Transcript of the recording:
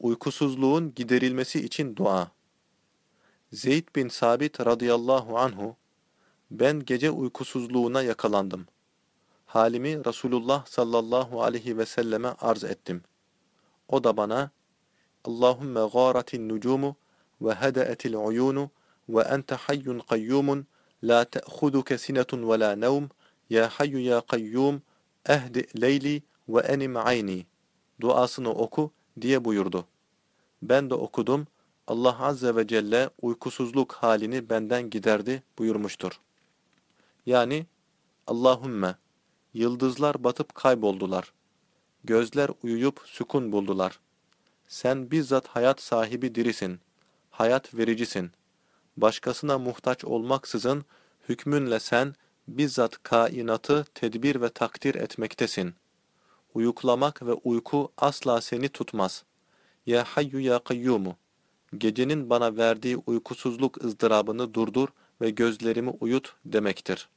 Uykusuzluğun giderilmesi için dua. Zeyd bin Sabit radıyallahu anhu, ben gece uykusuzluğuna yakalandım. Halimi Resulullah sallallahu aleyhi ve selleme arz ettim. O da bana, Allahümme gâratin nucumu ve hedeetil uyunu ve ente hayyun kayyumun la te'huduke sinetun ve la nevm ya hayyu ya kayyum ehdi leyli ve enim ayni duasını oku diye buyurdu. Ben de okudum. Allah Azze ve Celle uykusuzluk halini benden giderdi buyurmuştur. Yani Allahümme yıldızlar batıp kayboldular. Gözler uyuyup sükun buldular. Sen bizzat hayat sahibi dirisin. Hayat vericisin. Başkasına muhtaç olmaksızın hükmünle sen bizzat kainatı tedbir ve takdir etmektesin. Uyuklamak ve uyku asla seni tutmaz. Ya hayyu ya kayyumu. Gecenin bana verdiği uykusuzluk ızdırabını durdur ve gözlerimi uyut demektir.